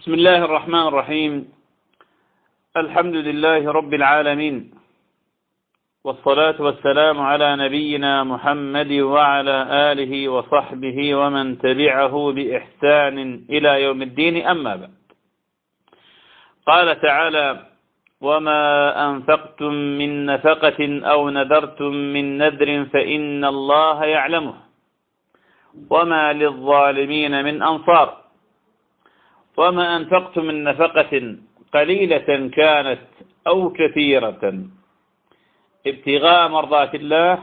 بسم الله الرحمن الرحيم. الحمد لله رب العالمين. والصلاة والسلام على نبينا محمد وعلى آله وصحبه ومن تبعه بإحسان إلى يوم الدين. أما بعد. قال تعالى وما أنفقتم من نفقة أو نذرتم من نذر فإن الله يعلمه. وما للظالمين من أنصار. وما أنفقتم من نفقة قليلة كانت أو كثيرة. ابتغاء مرضات الله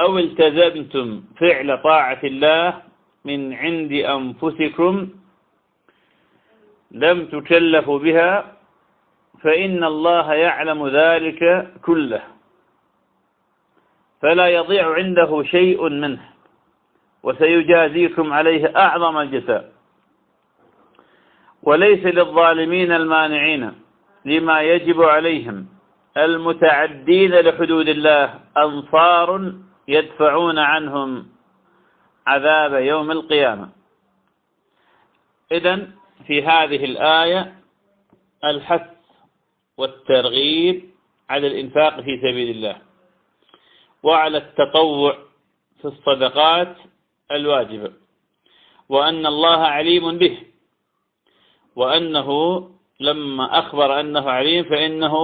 أو التزمتم فعل طاعة الله من عند أنفسكم لم تكلفوا بها فإن الله يعلم ذلك كله. فلا يضيع عنده شيء منه. وسيجازيكم عليه أعظم الجزاء. وليس للظالمين المانعين لما يجب عليهم. المتعدين لحدود الله أنصار يدفعون عنهم عذاب يوم القيامة. إذن في هذه الآية الحث والترغيب على الإنفاق في سبيل الله وعلى التطوع في الصدقات الواجبة وأن الله عليم به. وأنه لما أخبر أنه عليم فإنه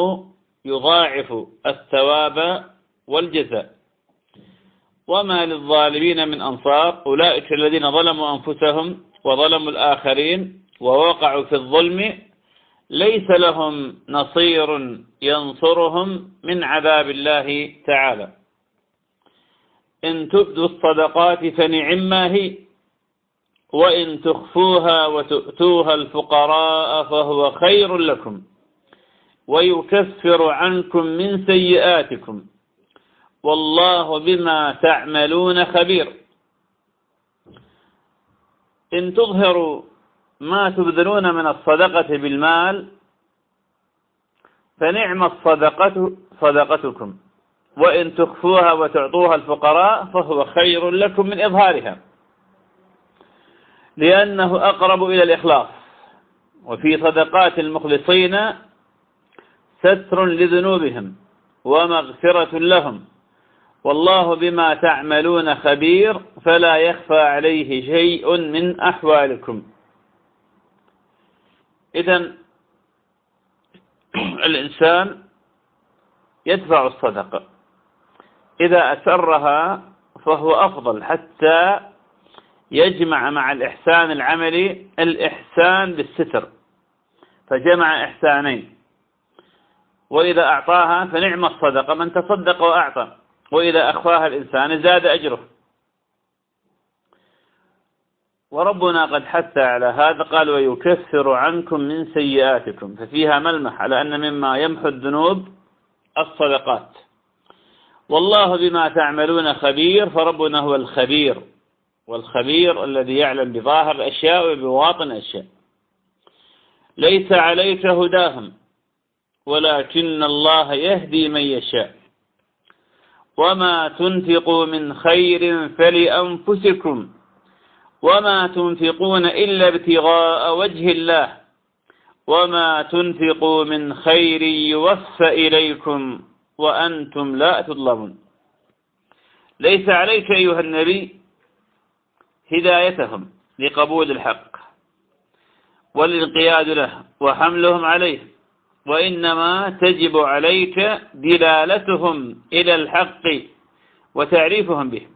يضاعف الثواب والجزاء. وما للظالمين من أنصار أولئك الذين ظلموا أنفسهم وظلموا الآخرين ووقعوا في الظلم ليس لهم نصير ينصرهم من عذاب الله تعالى. إن تبدوا الصدقات فنعما هي. وإن تخفوها وتؤتوها الفقراء فهو خير لكم ويكفر عنكم من سيئاتكم والله بما تعملون خبير. إن تظهروا ما تبذلون من الصدقة بالمال فنعم الصدقة صدقتكم وإن تخفوها وتعطوها الفقراء فهو خير لكم من إظهارها. لأنه أقرب إلى الإخلاص. وفي صدقات المخلصين ستر لذنوبهم ومغفرة لهم. والله بما تعملون خبير فلا يخفى عليه شيء من أحوالكم. إذا الإنسان يدفع الصدقة. إذا أسرها فهو أفضل حتى يجمع مع الإحسان العملي الإحسان بالستر. فجمع إحسانين. وإذا أعطاها فنعم الصدقة. من تصدق وأعطى. وإذا أخفاها الإنسان زاد أجره. وربنا قد حث على هذا قال ويكفر عنكم من سيئاتكم. ففيها ملمح على أن مما يمحو الذنوب الصدقات. والله بما تعملون خبير. فربنا هو الخبير. والخبير الذي يعلم بظاهر الأشياء وبواطن الأشياء. ليس عليك هداهم ولكن الله يهدي من يشاء. وما تنفقوا من خير فلأنفسكم وما تنفقون إلا ابتغاء وجه الله. وما تنفقوا من خير يوفى إليكم وأنتم لا تظلمون. ليس عليك أيها النبي هدايتهم لقبول الحق والانقياد له وحملهم عليه وإنما تجب عليك دلالتهم إلى الحق وتعريفهم به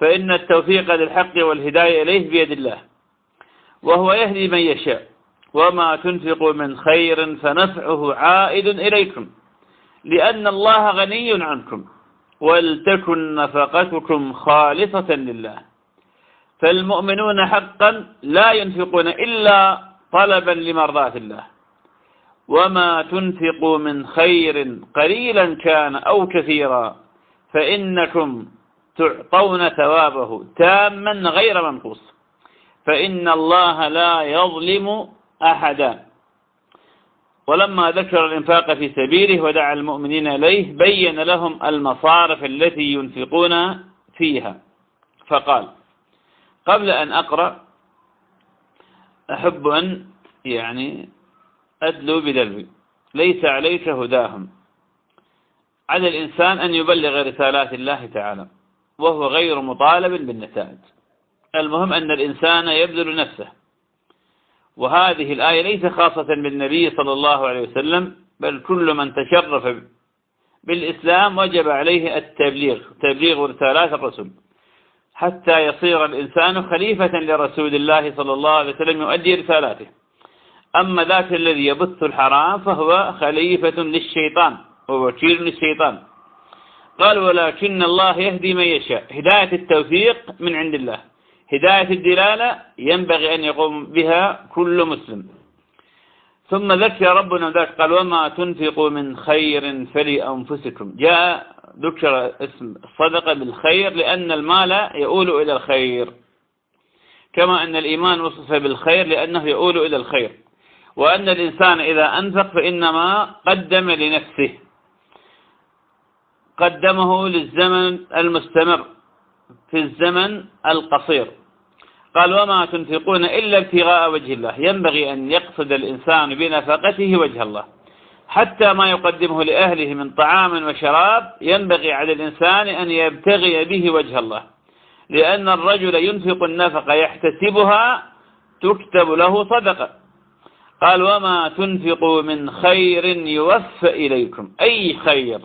فإن التوفيق للحق والهداية إليه بيد الله وهو يهدي من يشاء وما تنفقوا من خير فنفعه عائد إليكم لأن الله غني عنكم ولتكن نفقتكم خالصة لله. فالمؤمنون حقا لا ينفقون إلا طلبا لمرضات الله. وما تنفقوا من خير قليلا كان أو كثيرا فإنكم تعطون ثوابه تاما غير منقوص. فإن الله لا يظلم أحدا. ولما ذكر الإنفاق في سبيله ودعا المؤمنين إليه بين لهم المصارف التي ينفقون فيها. فقال قبل أن أقرأ أحب أن يعني أدلو بدلوي. ليس عليك هداهم. على الإنسان أن يبلغ رسالات الله تعالى وهو غير مطالب بالنتائج. المهم أن الإنسان يبذل نفسه. وهذه الآية ليس خاصة بالنبي صلى الله عليه وسلم بل كل من تشرف بالإسلام وجب عليه التبليغ تبليغ رسالات الرسول حتى يصير الإنسان خليفة لرسول الله صلى الله عليه وسلم يؤدي رسالاته. أما ذاك الذي يبث الحرام فهو خليفة للشيطان ووكيل للشيطان. قال ولكن الله يهدي من يشاء. هداية التوفيق من عند الله. هداية الدلالة ينبغي أن يقوم بها كل مسلم. ثم ذكر ربنا ذلك قال وما تنفقوا من خير فلأنفسكم. جاء ذكر اسم الصدقة بالخير لأن المال يؤول إلى الخير. كما أن الإيمان وصف بالخير لأنه يؤول إلى الخير. وأن الإنسان إذا أنفق فإنما قدم لنفسه. قدمه للزمن المستمر في الزمن القصير. قال وما تنفقون إلا ابتغاء وجه الله. ينبغي أن يقصد الإنسان بنفقته وجه الله. حتى ما يقدمه لأهله من طعام وشراب ينبغي على الإنسان أن يبتغي به وجه الله. لأن الرجل ينفق النفقة يحتسبها تكتب له صدقة. قال وما تنفقوا من خير يوفى إليكم. أي خير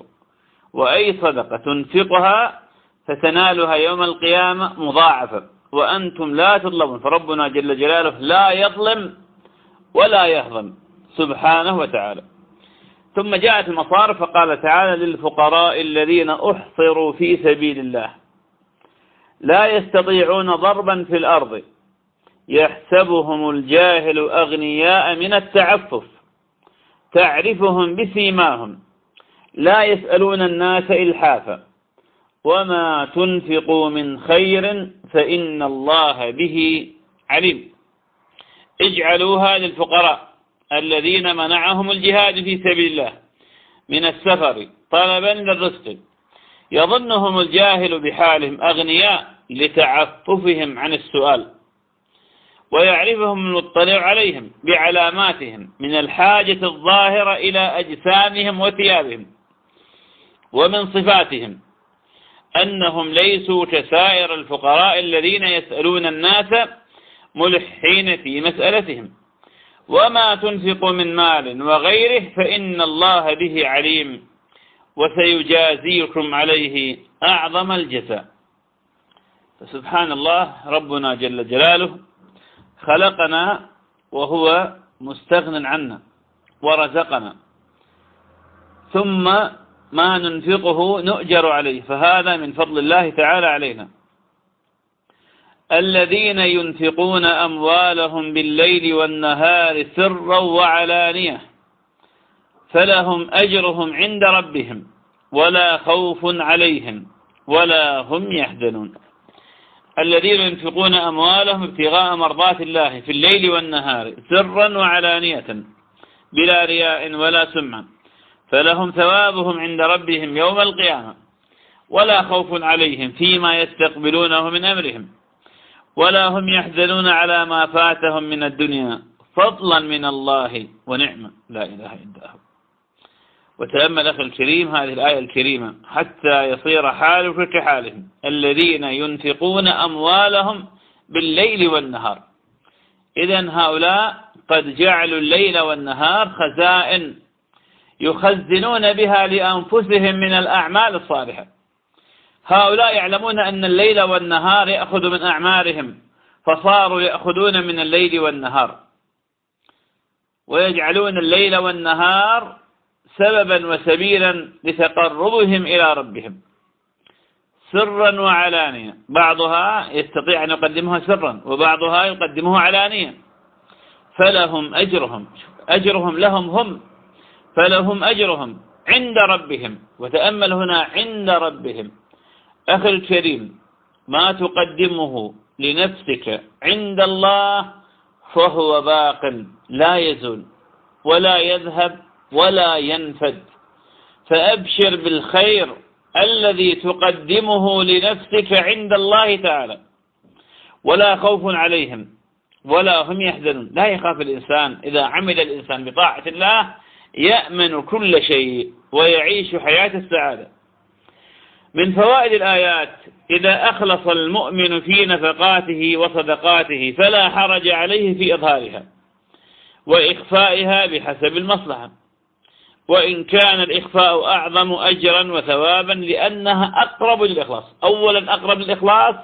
وأي صدقة تنفقها فتنالها يوم القيامة مضاعفة. وأنتم لا تظلمون. فربنا جل جلاله لا يظلم ولا يهضم سبحانه وتعالى. ثم جاءت المصارف فقال تعالى للفقراء الذين أحصروا في سبيل الله لا يستطيعون ضربا في الأرض يحسبهم الجاهل أغنياء من التعفف تعرفهم بسيماهم لا يسألون الناس إلحافا وما تنفقوا من خير فإن الله به عليم اجعلوها للفقراء الذين منعهم الجهاد في سبيل الله من السفر طلبا للرزق يظنهم الجاهل بحالهم أغنياء لتعففهم عن السؤال ويعرفهم المطلع عليهم بعلاماتهم من الحاجة الظاهرة إلى أجسامهم وثيابهم ومن صفاتهم أنهم ليسوا كسائر الفقراء الذين يسألون الناس ملحين في مسألتهم. وما تنفق من مال وغيره فإن الله به عليم وسيجازيكم عليه أعظم الجزاء. فسبحان الله ربنا جل جلاله خلقنا وهو مستغن عنا ورزقنا. ثم ما ننفقه نؤجر عليه. فهذا من فضل الله تعالى علينا. الذين ينفقون أموالهم بالليل والنهار سرا وعلانية فلهم أجرهم عند ربهم ولا خوف عليهم ولا هم يحزنون. الذين ينفقون أموالهم ابتغاء مرضات الله في الليل والنهار سرا وعلانية بلا رياء ولا سمعا فلهم ثوابهم عند ربهم يوم القيامة ولا خوف عليهم فيما يستقبلونه من أمرهم. ولا هم يحزنون على ما فاتهم من الدنيا. فضلا من الله ونعمة. لا إله إلا هو. وتأمل أخي الكريم هذه الآية الكريمة. حتى يصير حالك كحالهم. الذين ينفقون أموالهم بالليل والنهار. إذا هؤلاء قد جعلوا الليل والنهار خزائن يخزنون بها لأنفسهم من الأعمال الصالحة. هؤلاء يعلمون أن الليل والنهار يأخذ من أعمارهم فصاروا يأخذون من الليل والنهار. ويجعلون الليل والنهار سببا وسبيلا لتقربهم إلى ربهم. سرا وعلانية. بعضها يستطيع أن يقدمها سرا وبعضها يقدمه علانية. فلهم أجرهم. أجرهم لهم هم. فلهم أجرهم عند ربهم. وتأمل هنا عند ربهم. أخي الكريم ما تقدمه لنفسك عند الله فهو باق لا يزول ولا يذهب ولا ينفد. فأبشر بالخير الذي تقدمه لنفسك عند الله تعالى. ولا خوف عليهم ولا هم يحزنون. لا يخاف الإنسان إذا عمل الإنسان بطاعة الله يأمن كل شيء ويعيش حياة السعادة. من فوائد الآيات إذا أخلص المؤمن في نفقاته وصدقاته فلا حرج عليه في إظهارها وإخفائها بحسب المصلحة وإن كان الإخفاء أعظم أجرا وثوابا لأنها أقرب للإخلاص. أولا أقرب للإخلاص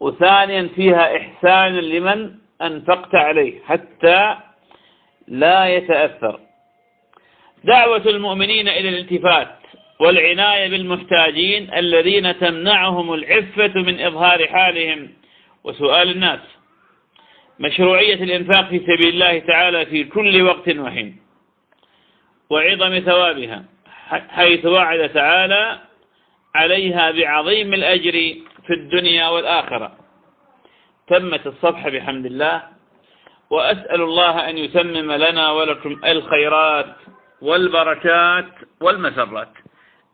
وثانيا فيها إحسان لمن أنفقت عليه حتى لا يتأثر. دعوة المؤمنين إلى الالتفات. والعناية بالمحتاجين الذين تمنعهم العفة من إظهار حالهم. وسؤال الناس مشروعية الإنفاق في سبيل الله تعالى في كل وقت وحين وعظم ثوابها حيث وعد تعالى عليها بعظيم الأجر في الدنيا والآخرة. تمت الصفحة بحمد الله وأسأل الله أن يتمم لنا ولكم الخيرات والبركات والمسرات.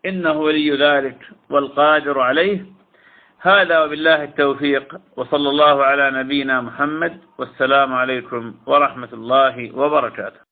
إنه ولي ذلك والقادر عليه. هذا وبالله التوفيق وصلى الله على نبينا محمد والسلام عليكم ورحمة الله وبركاته.